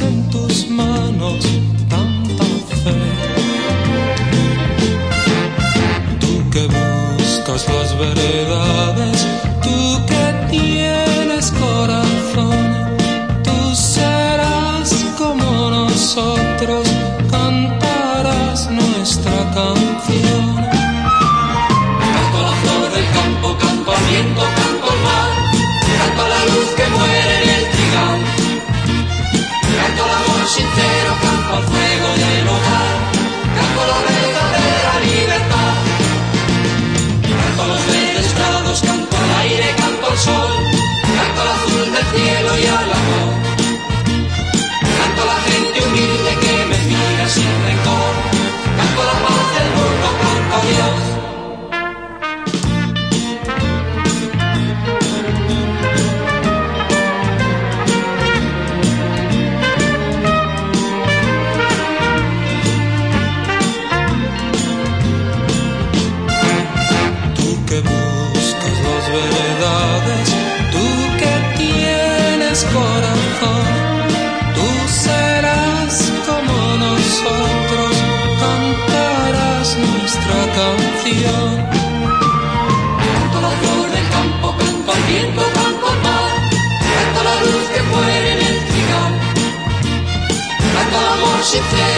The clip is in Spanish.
en tus manos. Corazón, tú serás como nosotros, cantarás nuestra canción. Canto la flor del campo, canto al viento, canto al mar. Canto la luz que muere en el trigal. Canto amor sincero.